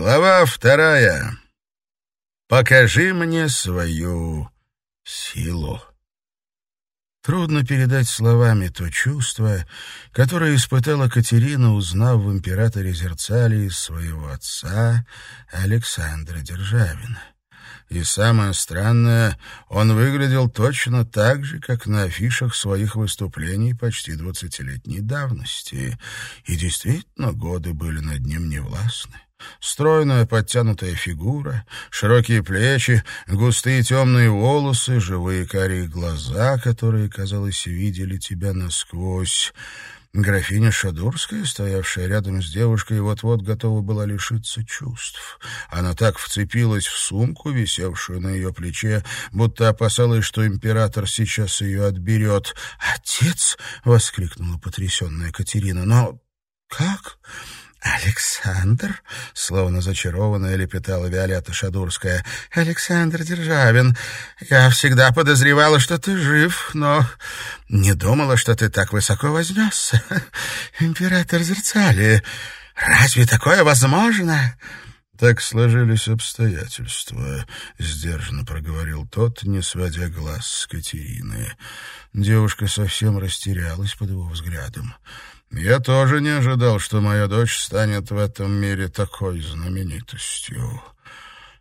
Глава вторая. Покажи мне свою силу. Трудно передать словами то чувство, которое испытала Катерина, узнав в императоре Зерцалии своего отца Александра Державина. И самое странное, он выглядел точно так же, как на афишах своих выступлений почти двадцатилетней давности. И действительно, годы были над ним невластны. Стройная подтянутая фигура, широкие плечи, густые темные волосы, живые карие глаза, которые, казалось, видели тебя насквозь. Графиня Шадурская, стоявшая рядом с девушкой, вот-вот готова была лишиться чувств. Она так вцепилась в сумку, висевшую на ее плече, будто опасалась, что император сейчас ее отберет. «Отец!» — воскликнула потрясенная Катерина. «Но как?» «Александр?» — словно зачарованная лепетала Виолетта Шадурская. «Александр Державин, я всегда подозревала, что ты жив, но не думала, что ты так высоко вознесся. Император Зерцали, разве такое возможно?» «Так сложились обстоятельства», — сдержанно проговорил тот, не сводя глаз с Катерины. Девушка совсем растерялась под его взглядом. Я тоже не ожидал, что моя дочь станет в этом мире такой знаменитостью.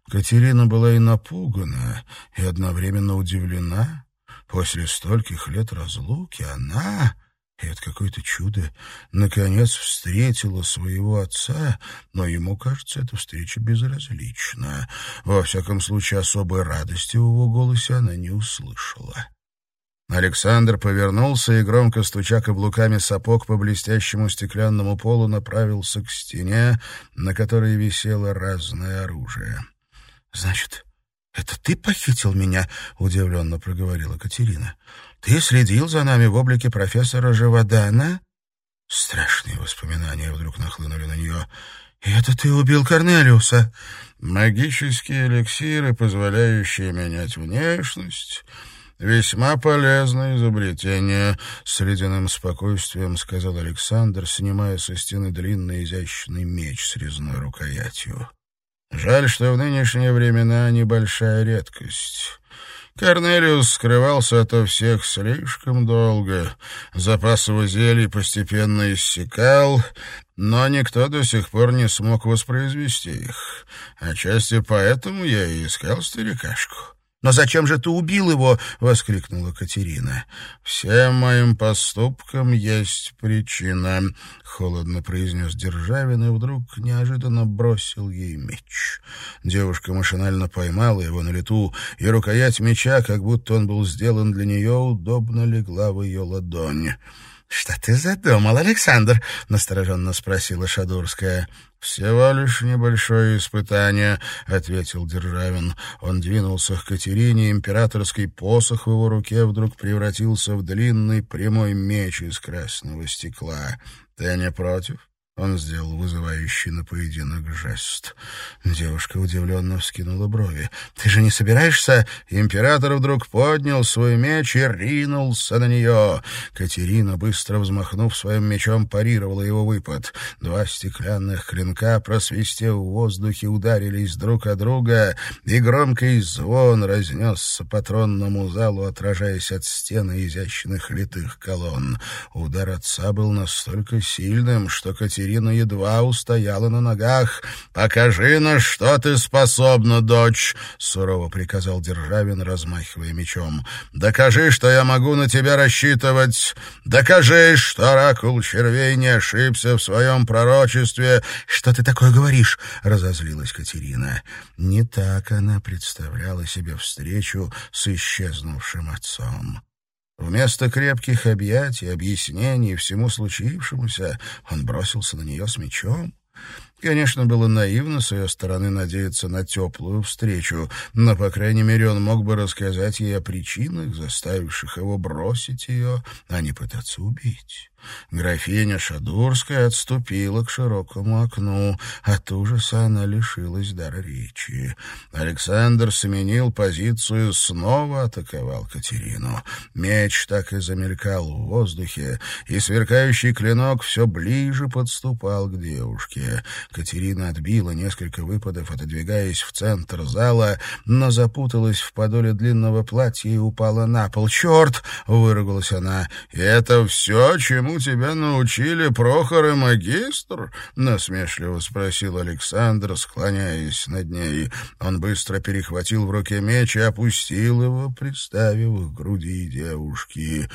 Катерина была и напугана, и одновременно удивлена. После стольких лет разлуки она, и это какое-то чудо, наконец встретила своего отца, но ему, кажется, эта встреча безразлична. Во всяком случае, особой радости в его голосе она не услышала. Александр повернулся и, громко стуча каблуками сапог по блестящему стеклянному полу, направился к стене, на которой висело разное оружие. — Значит, это ты похитил меня? — удивленно проговорила Катерина. — Ты следил за нами в облике профессора Живодана? Страшные воспоминания вдруг нахлынули на нее. — И это ты убил Корнелиуса? — Магические эликсиры, позволяющие менять внешность «Весьма полезное изобретение», — с ледяным спокойствием сказал Александр, снимая со стены длинный изящный меч с резной рукоятью. «Жаль, что в нынешние времена небольшая редкость». Корнелиус скрывался ото всех слишком долго. Запас его зелий постепенно иссякал, но никто до сих пор не смог воспроизвести их. Отчасти поэтому я и искал старикашку. «Но зачем же ты убил его?» — воскликнула Катерина. «Всем моим поступкам есть причина», — холодно произнес Державин и вдруг неожиданно бросил ей меч. Девушка машинально поймала его на лету, и рукоять меча, как будто он был сделан для нее, удобно легла в ее ладонь. «Что ты задумал, Александр?» — настороженно спросила Шадурская. «Всего лишь небольшое испытание», — ответил Державин. Он двинулся к Катерине, императорский посох в его руке вдруг превратился в длинный прямой меч из красного стекла. «Ты не против?» Он сделал вызывающий на поединок жест. Девушка удивленно вскинула брови. «Ты же не собираешься?» Император вдруг поднял свой меч и ринулся на нее. Катерина, быстро взмахнув своим мечом, парировала его выпад. Два стеклянных клинка, просвистев в воздухе, ударились друг о друга, и громкий звон разнесся по тронному залу, отражаясь от стены изящных литых колонн. Удар отца был настолько сильным, что Катерина Екатерина едва устояла на ногах. «Покажи, на что ты способна, дочь!» — сурово приказал Державин, размахивая мечом. «Докажи, что я могу на тебя рассчитывать! Докажи, что оракул червей не ошибся в своем пророчестве!» «Что ты такое говоришь?» — разозлилась Катерина. Не так она представляла себе встречу с исчезнувшим отцом. Вместо крепких объятий, объяснений всему случившемуся, он бросился на нее с мечом. Конечно, было наивно с ее стороны надеяться на теплую встречу, но, по крайней мере, он мог бы рассказать ей о причинах, заставивших его бросить ее, а не пытаться убить. Графиня Шадурская отступила к широкому окну. От ужаса она лишилась дара речи. Александр сменил позицию, снова атаковал Катерину. Меч так и замелькал в воздухе, и сверкающий клинок все ближе подступал к девушке. Катерина отбила несколько выпадов, отодвигаясь в центр зала, но запуталась в подоле длинного платья и упала на пол. «Черт!» — выругалась она. «Это все, чему тебя научили Прохор и магистр?» — насмешливо спросил Александр, склоняясь над ней. Он быстро перехватил в руке меч и опустил его, представив к груди девушки.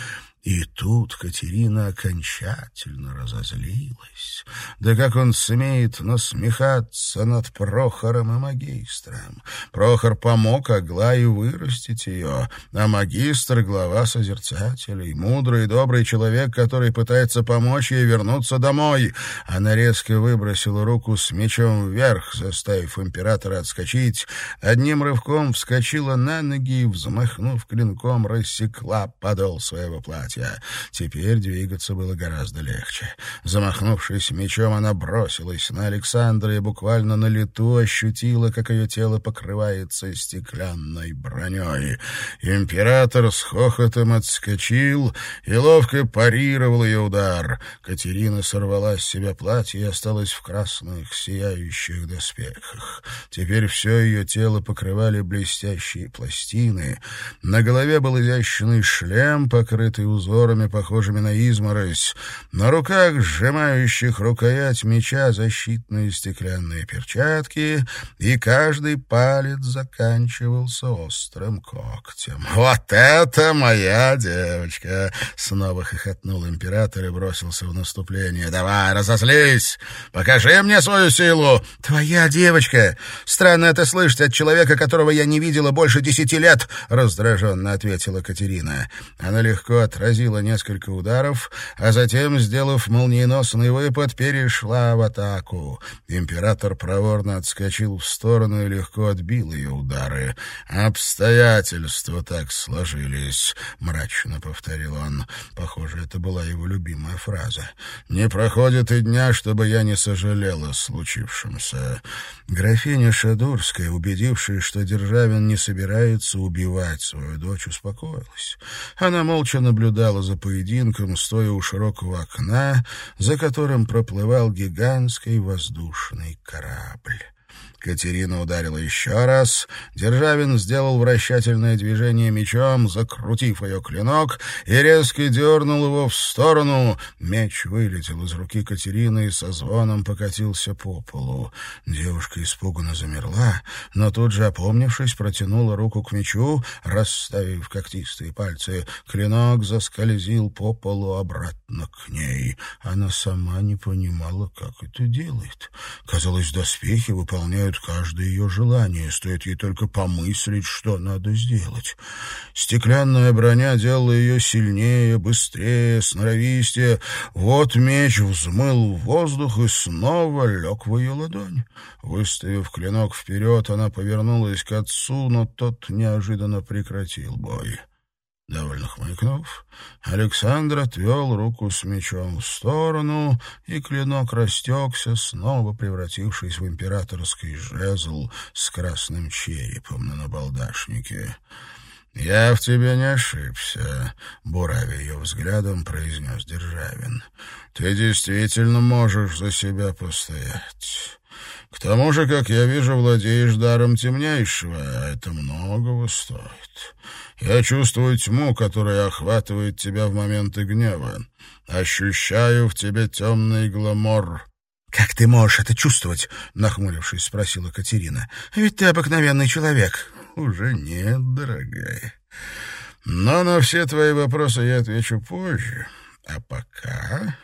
И тут Катерина окончательно разозлилась. Да как он смеет насмехаться над Прохором и магистром? Прохор помог Аглае вырастить ее, а магистр — глава созерцателей, мудрый и добрый человек, который пытается помочь ей вернуться домой. Она резко выбросила руку с мечом вверх, заставив императора отскочить, одним рывком вскочила на ноги и, взмахнув клинком, рассекла подол своего платья платья. Теперь двигаться было гораздо легче. Замахнувшись мечом, она бросилась на Александра и буквально на лету ощутила, как ее тело покрывается стеклянной броней. Император с хохотом отскочил и ловко парировал ее удар. Катерина сорвала с себя платье и осталась в красных сияющих доспехах. Теперь все ее тело покрывали блестящие пластины. На голове был изящный шлем, покрытый узором узорами, похожими на изморозь. На руках, сжимающих рукоять меча, защитные стеклянные перчатки, и каждый палец заканчивался острым когтем. «Вот это моя девочка!» — снова хохотнул император и бросился в наступление. «Давай, разозлись! Покажи мне свою силу!» «Твоя девочка! Странно это слышать от человека, которого я не видела больше десяти лет!» — раздраженно ответила Катерина. Она легко отразила отразила несколько ударов, а затем, сделав молниеносный выпад, перешла в атаку. Император проворно отскочил в сторону и легко отбил ее удары. «Обстоятельства так сложились», — мрачно повторил он. Похоже, это была его любимая фраза. «Не проходит и дня, чтобы я не сожалела о случившемся». Графиня Шадурская, убедившись, что Державин не собирается убивать свою дочь, успокоилась. Она молча наблюдала наблюдала за поединком, стоя у широкого окна, за которым проплывал гигантский воздушный корабль. Катерина ударила еще раз. Державин сделал вращательное движение мечом, закрутив ее клинок, и резко дернул его в сторону. Меч вылетел из руки Катерины и со звоном покатился по полу. Девушка испуганно замерла, но тут же, опомнившись, протянула руку к мечу, расставив когтистые пальцы. Клинок заскользил по полу обратно к ней. Она сама не понимала, как это делает. Казалось, доспехи выполняют исполняют каждое ее желание, стоит ей только помыслить, что надо сделать. Стеклянная броня делала ее сильнее, быстрее, сноровистее. Вот меч взмыл в воздух и снова лег в ее ладонь. Выставив клинок вперед, она повернулась к отцу, но тот неожиданно прекратил бой. Довольно хмыкнув, Александр отвел руку с мечом в сторону, и клинок растекся, снова превратившись в императорский жезл с красным черепом на набалдашнике. «Я в тебе не ошибся», — буравя ее взглядом, произнес Державин. «Ты действительно можешь за себя постоять». К тому же, как я вижу, владеешь даром темнейшего, а это многого стоит. Я чувствую тьму, которая охватывает тебя в моменты гнева. Ощущаю в тебе темный гламор». «Как ты можешь это чувствовать?» — нахмурившись, спросила Катерина. «Ведь ты обыкновенный человек». «Уже нет, дорогая. Но на все твои вопросы я отвечу позже. А пока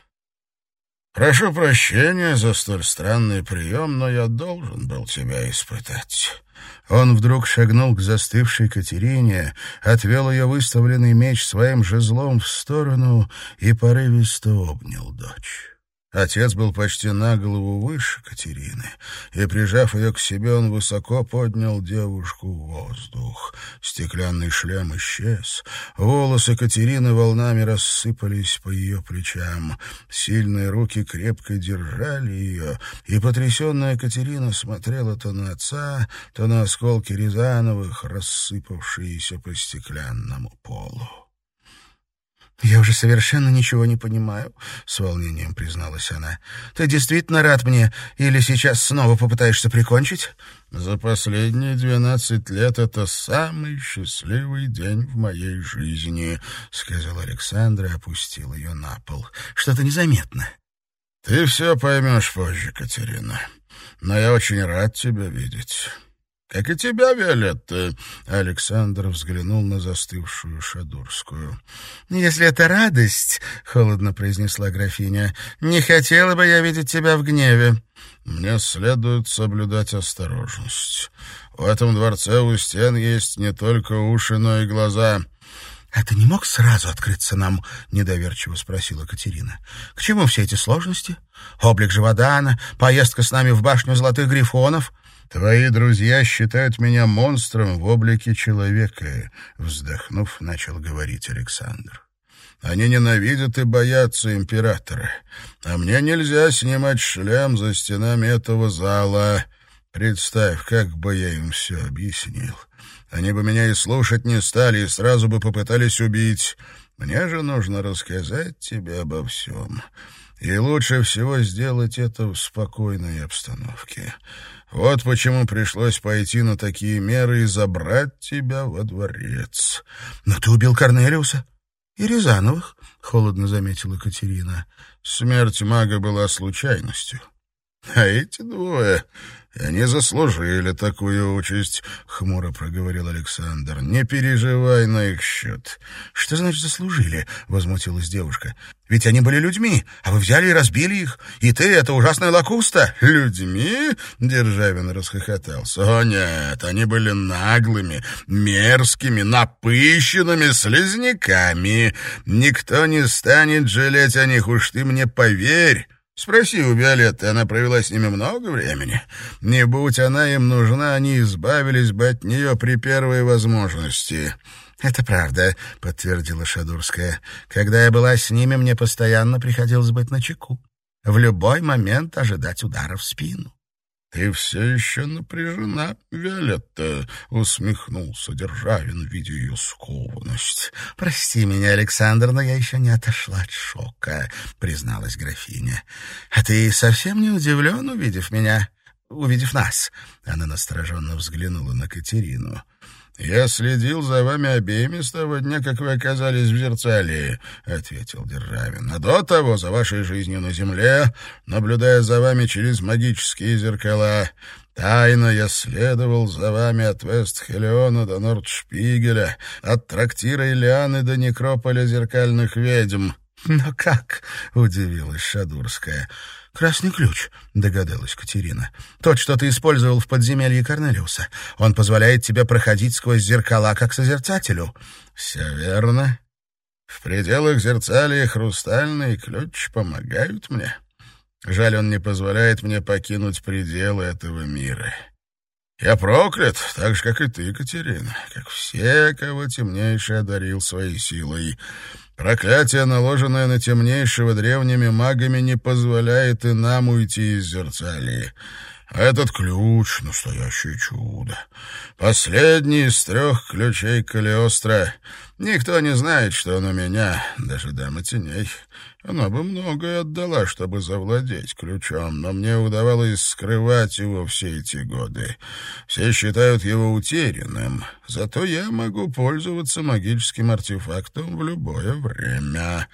Прошу прощения за столь странный прием, но я должен был тебя испытать». Он вдруг шагнул к застывшей Катерине, отвел ее выставленный меч своим жезлом в сторону и порывисто обнял дочь. Отец был почти на голову выше Катерины, и, прижав ее к себе, он высоко поднял девушку в воздух. Стеклянный шлем исчез. Волосы Катерины волнами рассыпались по ее плечам. Сильные руки крепко держали ее, и потрясенная Катерина смотрела то на отца, то на осколки Рязановых, рассыпавшиеся по стеклянному полу. «Я уже совершенно ничего не понимаю», — с волнением призналась она. «Ты действительно рад мне или сейчас снова попытаешься прикончить?» «За последние двенадцать лет это самый счастливый день в моей жизни», — сказал Александр и опустил ее на пол. «Что-то незаметно». «Ты все поймешь позже, Катерина. Но я очень рад тебя видеть». «Как и тебя, Виолетта!» Александр взглянул на застывшую Шадурскую. «Если это радость, — холодно произнесла графиня, — не хотела бы я видеть тебя в гневе». «Мне следует соблюдать осторожность. В этом дворце у стен есть не только уши, но и глаза». «А ты не мог сразу открыться нам?» — недоверчиво спросила Катерина. «К чему все эти сложности? Облик Живодана, поездка с нами в башню Золотых Грифонов?» «Твои друзья считают меня монстром в облике человека», — вздохнув, начал говорить Александр. «Они ненавидят и боятся императора, а мне нельзя снимать шлем за стенами этого зала. Представь, как бы я им все объяснил. Они бы меня и слушать не стали, и сразу бы попытались убить. Мне же нужно рассказать тебе обо всем». И лучше всего сделать это в спокойной обстановке. Вот почему пришлось пойти на такие меры и забрать тебя во дворец. — Но ты убил Корнелиуса и Рязановых, — холодно заметила Катерина. Смерть мага была случайностью. А эти двое они заслужили такую участь, — хмуро проговорил Александр. — Не переживай на их счет. — Что значит заслужили? — возмутилась девушка. — Ведь они были людьми, а вы взяли и разбили их. И ты — это ужасная лакуста. — Людьми? — Державин расхохотался. — О нет, они были наглыми, мерзкими, напыщенными слизняками. Никто не станет жалеть о них, уж ты мне поверь. Спроси у Виолетты, она провела с ними много времени. Не будь она им нужна, они избавились бы от нее при первой возможности. — Это правда, — подтвердила Шадурская. — Когда я была с ними, мне постоянно приходилось быть начеку. В любой момент ожидать удара в спину. — Ты все еще напряжена, Виолетта, — усмехнулся Державин, видя ее скованность. — Прости меня, Александр, но я еще не отошла от шока, — призналась графиня. — А ты совсем не удивлен, увидев меня, увидев нас? Она настороженно взглянула на Катерину. «Я следил за вами обеими с того дня, как вы оказались в Зерцалии», — ответил Державин. «А до того за вашей жизнью на земле, наблюдая за вами через магические зеркала. Тайно я следовал за вами от Вестхелиона до Нордшпигеля, от трактира Ильяны до некрополя зеркальных ведьм». «Но как?» — удивилась Шадурская. «Красный ключ», — догадалась Катерина. «Тот, что ты использовал в подземелье Корнелиуса. Он позволяет тебе проходить сквозь зеркала, как созерцателю». «Все верно. В пределах зерцалия хрустальный ключ помогают мне. Жаль, он не позволяет мне покинуть пределы этого мира». Я проклят, так же, как и ты, Катерина, как все, кого темнейший одарил своей силой. Проклятие, наложенное на темнейшего древними магами, не позволяет и нам уйти из зерцалии. Этот ключ — настоящее чудо. Последний из трех ключей Калиостро. Никто не знает, что он у меня, даже дама теней. Она бы многое отдала, чтобы завладеть ключом, но мне удавалось скрывать его все эти годы. Все считают его утерянным, зато я могу пользоваться магическим артефактом в любое время.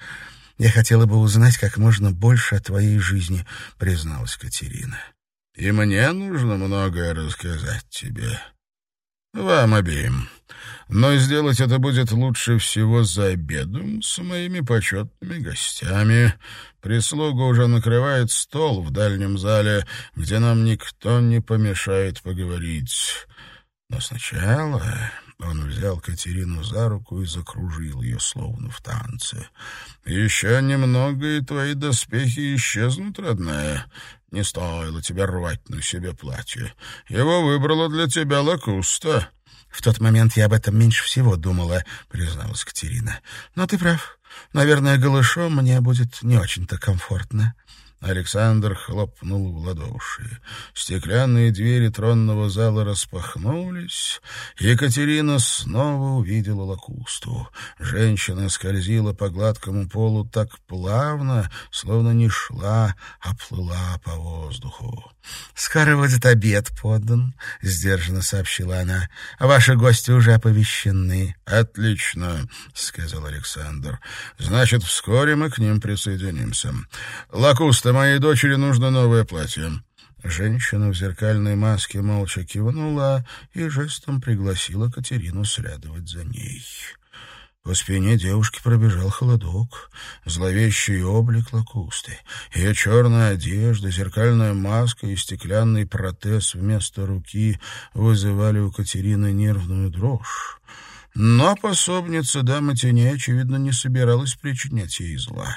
«Я хотела бы узнать как можно больше о твоей жизни», — призналась Катерина. «И мне нужно многое рассказать тебе. Вам обеим» но сделать это будет лучше всего за обедом с моими почетными гостями. Прислуга уже накрывает стол в дальнем зале, где нам никто не помешает поговорить. Но сначала Он взял Катерину за руку и закружил ее, словно в танце. «Еще немного, и твои доспехи исчезнут, родная. Не стоило тебе рвать на себе платье. Его выбрала для тебя Лакуста». «В тот момент я об этом меньше всего думала», — призналась Катерина. «Но ты прав. Наверное, голышом мне будет не очень-то комфортно». Александр хлопнул в ладоши. Стеклянные двери тронного зала распахнулись. Екатерина снова увидела лакусту. Женщина скользила по гладкому полу так плавно, словно не шла, а плыла по воздуху. «Скоро будет обед подан», — сдержанно сообщила она. «Ваши гости уже оповещены». «Отлично», — сказал Александр. «Значит, вскоре мы к ним присоединимся. Лакуста, моей дочери нужно новое платье». Женщина в зеркальной маске молча кивнула и жестом пригласила Катерину следовать за ней. По спине девушки пробежал холодок, зловещий облик лакусты. Ее черная одежда, зеркальная маска и стеклянный протез вместо руки вызывали у Катерины нервную дрожь. Но пособница дамы теней, очевидно, не собиралась причинять ей зла.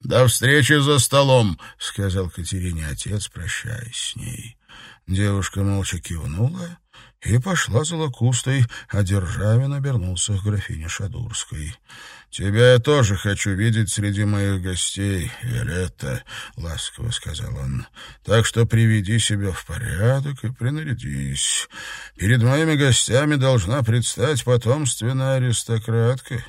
«До встречи за столом», — сказал Катерине отец, прощаясь с ней. Девушка молча кивнула и пошла за лакустой, а Державин обернулся к графине Шадурской. «Тебя я тоже хочу видеть среди моих гостей, Виолетта», — ласково сказал он. «Так что приведи себя в порядок и принарядись. Перед моими гостями должна предстать потомственная аристократка,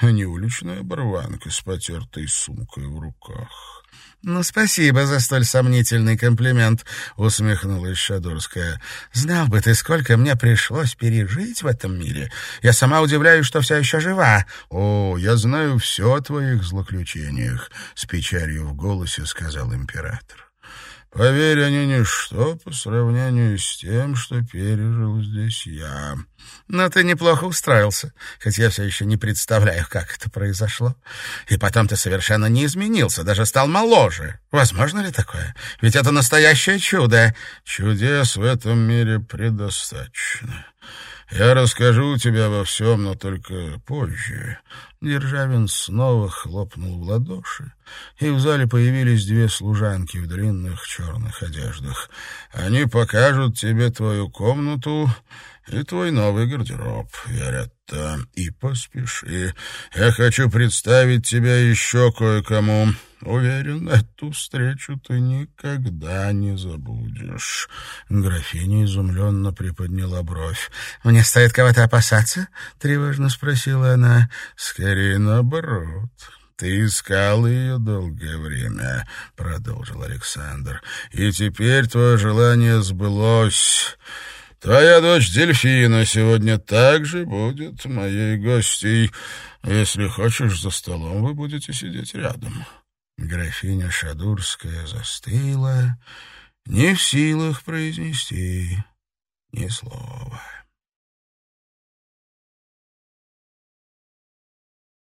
а не уличная барванка с потертой сумкой в руках». «Ну, спасибо за столь сомнительный комплимент», — усмехнулась Шадурская. «Знал бы ты, сколько мне пришлось пережить в этом мире. Я сама удивляюсь, что все еще жива». «О, я знаю все о твоих злоключениях», — с печалью в голосе сказал император. Поверь, они ничто по сравнению с тем, что пережил здесь я. Но ты неплохо устроился, хоть я все еще не представляю, как это произошло. И потом ты совершенно не изменился, даже стал моложе. Возможно ли такое? Ведь это настоящее чудо. Чудес в этом мире предостаточно. Я расскажу тебе обо всем, но только позже. Державин снова хлопнул в ладоши, и в зале появились две служанки в длинных черных одеждах. Они покажут тебе твою комнату и твой новый гардероб, Виолетта. И поспеши. Я хочу представить тебя еще кое-кому. Уверен, эту встречу ты никогда не забудешь. Графиня изумленно приподняла бровь. «Мне стоит кого-то опасаться?» — тревожно спросила она. «Скорее наоборот». «Ты искал ее долгое время», — продолжил Александр. «И теперь твое желание сбылось. Твоя дочь Дельфина сегодня также будет моей гостьей. Если хочешь, за столом вы будете сидеть рядом». Графиня Шадурская застыла, не в силах произнести ни слова.